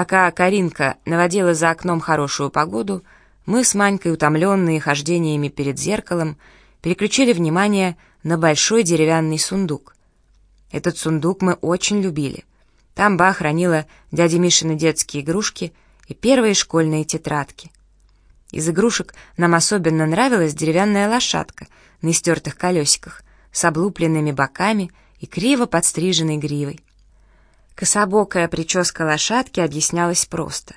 Пока Каринка наводила за окном хорошую погоду, мы с Манькой, утомленные хождениями перед зеркалом, переключили внимание на большой деревянный сундук. Этот сундук мы очень любили. Там Ба хранила дяди Мишины детские игрушки и первые школьные тетрадки. Из игрушек нам особенно нравилась деревянная лошадка на истертых колесиках с облупленными боками и криво подстриженной гривой. Кособокая прическа лошадки объяснялась просто.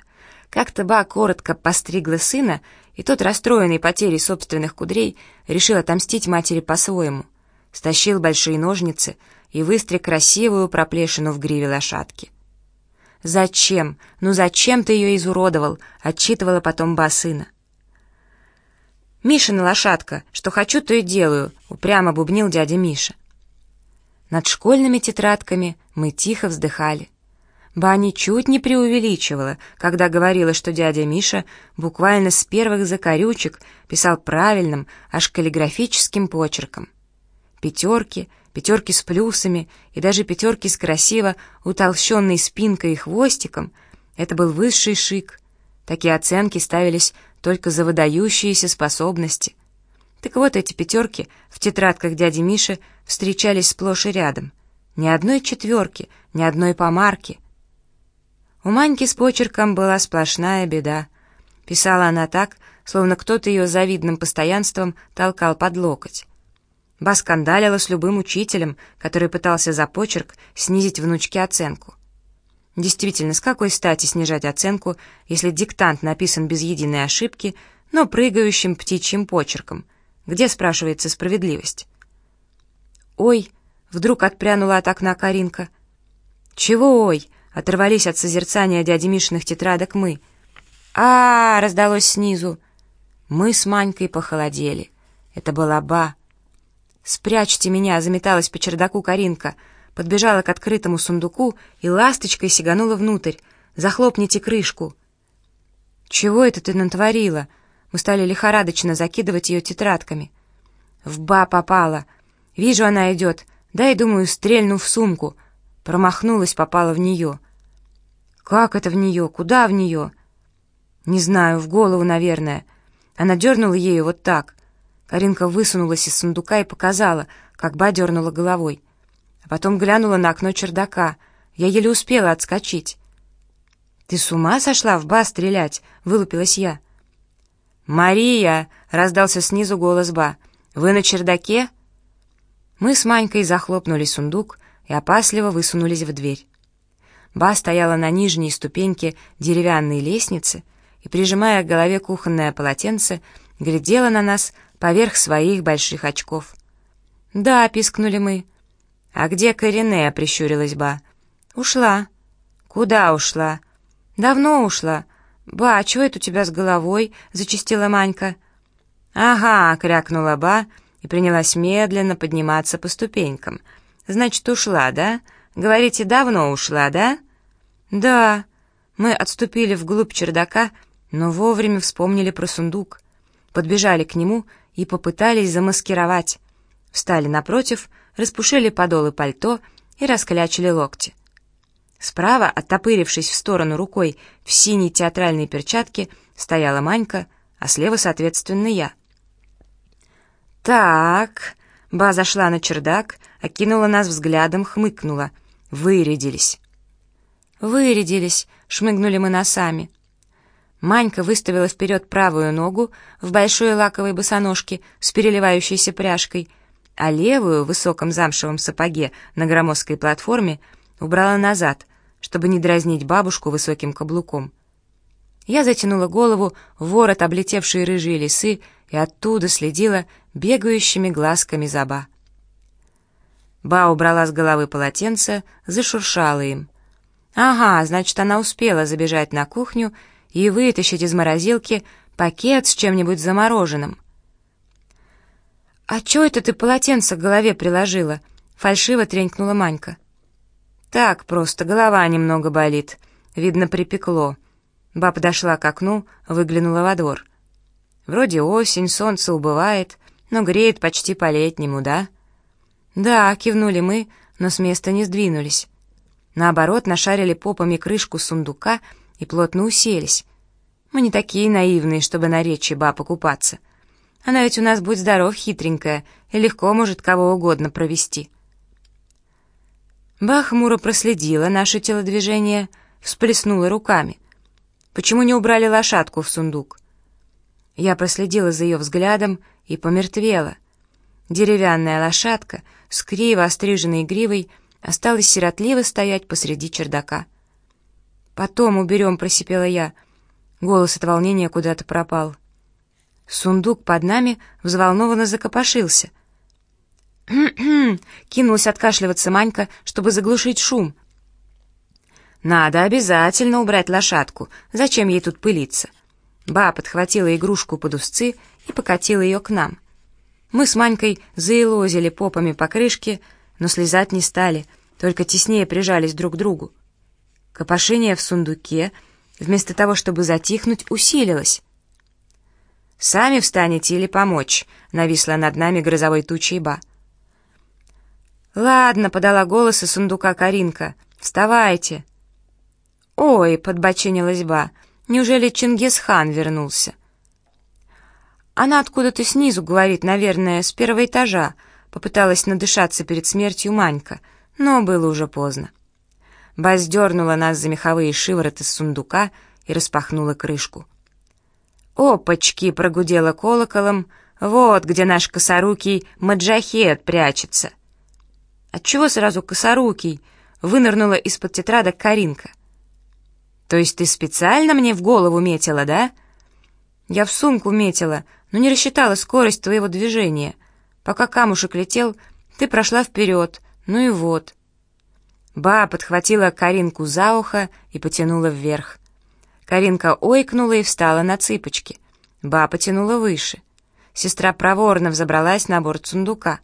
Как-то Ба коротко постригла сына, и тот, расстроенный потерей собственных кудрей, решил отомстить матери по-своему. Стащил большие ножницы и выстриг красивую проплешину в гриве лошадки. «Зачем? Ну зачем ты ее изуродовал?» — отчитывала потом Ба сына. «Мишина лошадка, что хочу, то и делаю», — упрямо бубнил дядя Миша. Над школьными тетрадками мы тихо вздыхали. Ба ничуть не преувеличивала, когда говорила, что дядя Миша буквально с первых закорючек писал правильным, аж каллиграфическим почерком. Пятерки, пятерки с плюсами и даже пятерки с красиво утолщенной спинкой и хвостиком — это был высший шик. Такие оценки ставились только за выдающиеся способности. Так вот, эти пятерки в тетрадках дяди Миши встречались сплошь и рядом. Ни одной четверки, ни одной помарки. У Маньки с почерком была сплошная беда. Писала она так, словно кто-то ее завидным постоянством толкал под локоть. Ба скандалила с любым учителем, который пытался за почерк снизить внучке оценку. Действительно, с какой стати снижать оценку, если диктант написан без единой ошибки, но прыгающим птичьим почерком? Где, спрашивается, справедливость? «Ой!» — вдруг отпрянула от окна Каринка. «Чего ой?» — оторвались от созерцания дяди Мишиных тетрадок мы. а, -а, -а раздалось снизу. Мы с Манькой похолодели. Это была Ба. «Спрячьте меня!» — заметалась по чердаку Каринка — подбежала к открытому сундуку и ласточкой сиганула внутрь. «Захлопните крышку!» «Чего это ты натворила?» Мы стали лихорадочно закидывать ее тетрадками. «В ба попала! Вижу, она идет. Дай, думаю, стрельну в сумку!» Промахнулась, попала в нее. «Как это в нее? Куда в нее?» «Не знаю, в голову, наверное». Она дернула ею вот так. Каринка высунулась из сундука и показала, как ба дернула головой а потом глянула на окно чердака. Я еле успела отскочить. «Ты с ума сошла в ба стрелять?» — вылупилась я. «Мария!» — раздался снизу голос ба. «Вы на чердаке?» Мы с Манькой захлопнули сундук и опасливо высунулись в дверь. Ба стояла на нижней ступеньке деревянной лестницы и, прижимая к голове кухонное полотенце, глядела на нас поверх своих больших очков. «Да», — пискнули мы, «А где Корене?» — прищурилась Ба. «Ушла». «Куда ушла?» «Давно ушла». «Ба, а чего это у тебя с головой?» — зачистила Манька. «Ага», — крякнула Ба и принялась медленно подниматься по ступенькам. «Значит, ушла, да? Говорите, давно ушла, да?» «Да». Мы отступили вглубь чердака, но вовремя вспомнили про сундук. Подбежали к нему и попытались замаскировать. Встали напротив — распушили подолы пальто и расклячили локти. Справа, оттопырившись в сторону рукой в синей театральной перчатке, стояла Манька, а слева, соответственно, я. «Так...» — Ба зашла на чердак, окинула нас взглядом, хмыкнула. «Вырядились». «Вырядились», — шмыгнули мы носами. Манька выставила вперед правую ногу в большой лаковой босоножке с переливающейся пряжкой — а левую в высоком замшевом сапоге на громоздкой платформе убрала назад, чтобы не дразнить бабушку высоким каблуком. Я затянула голову в ворот облетевшей рыжие лисы и оттуда следила бегающими глазками за Ба. Ба убрала с головы полотенце, зашуршала им. «Ага, значит, она успела забежать на кухню и вытащить из морозилки пакет с чем-нибудь замороженным. «А чё это ты полотенце к голове приложила?» — фальшиво тренькнула Манька. «Так просто, голова немного болит. Видно, припекло». Ба подошла к окну, выглянула во двор. «Вроде осень, солнце убывает, но греет почти по-летнему, да?» «Да», — кивнули мы, но с места не сдвинулись. Наоборот, нашарили попами крышку сундука и плотно уселись. Мы не такие наивные, чтобы на речи ба покупаться. Она ведь у нас, будь здоров, хитренькая, и легко может кого угодно провести. Ба хмуро проследила наше телодвижение, всплеснула руками. Почему не убрали лошадку в сундук? Я проследила за ее взглядом и помертвела. Деревянная лошадка с криво остриженной гривой осталась сиротливо стоять посреди чердака. «Потом уберем», — просипела я. Голос от волнения куда-то пропал. Сундук под нами взволнованно закопошился. Кинулась откашливаться Манька, чтобы заглушить шум. «Надо обязательно убрать лошадку. Зачем ей тут пылиться?» Ба подхватила игрушку под узцы и покатила ее к нам. Мы с Манькой заилозили попами по крышке, но слезать не стали, только теснее прижались друг к другу. Копошение в сундуке, вместо того, чтобы затихнуть, усилилось. «Сами встанете или помочь?» — нависла над нами грозовой тучей Ба. «Ладно», — подала голос из сундука Каринка, — «вставайте». «Ой», — подбочинилась Ба, — «неужели Чингисхан вернулся?» «Она откуда-то снизу, — говорит, наверное, с первого этажа», — попыталась надышаться перед смертью Манька, но было уже поздно. Ба сдернула нас за меховые шиворот из сундука и распахнула крышку. «Опачки!» — прогудела колоколом. «Вот где наш косорукий маджахет прячется!» «Отчего сразу косорукий?» — вынырнула из-под тетрадок Каринка. «То есть ты специально мне в голову метила, да?» «Я в сумку метила, но не рассчитала скорость твоего движения. Пока камушек летел, ты прошла вперед, ну и вот». Ба подхватила Каринку за ухо и потянула вверх. Каринка ойкнула и встала на цыпочки. Ба потянула выше. Сестра проворно взобралась на борт сундука.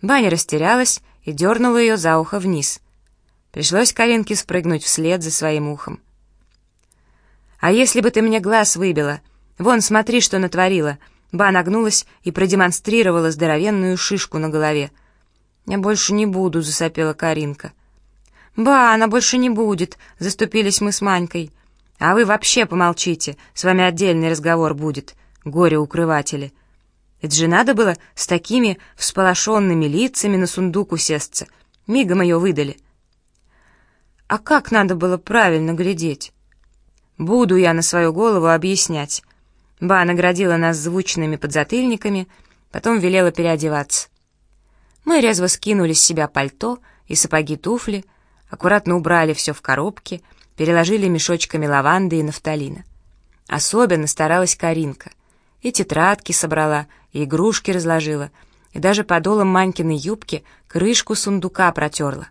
Баня растерялась и дернула ее за ухо вниз. Пришлось Каринке спрыгнуть вслед за своим ухом. «А если бы ты мне глаз выбила? Вон, смотри, что натворила!» Ба нагнулась и продемонстрировала здоровенную шишку на голове. «Я больше не буду», — засопела Каринка. «Ба, она больше не будет», — заступились мы с Манькой. «А вы вообще помолчите, с вами отдельный разговор будет, горе-укрыватели». Это же надо было с такими всполошенными лицами на сундук усесться. Мигом ее выдали. А как надо было правильно глядеть? Буду я на свою голову объяснять. Ба наградила нас звучными подзатыльниками, потом велела переодеваться. Мы резво скинули с себя пальто и сапоги-туфли, аккуратно убрали все в коробки, переложили мешочками лаванды и нафталина. Особенно старалась Каринка. И тетрадки собрала, и игрушки разложила, и даже подолом Манькиной юбки крышку сундука протерла.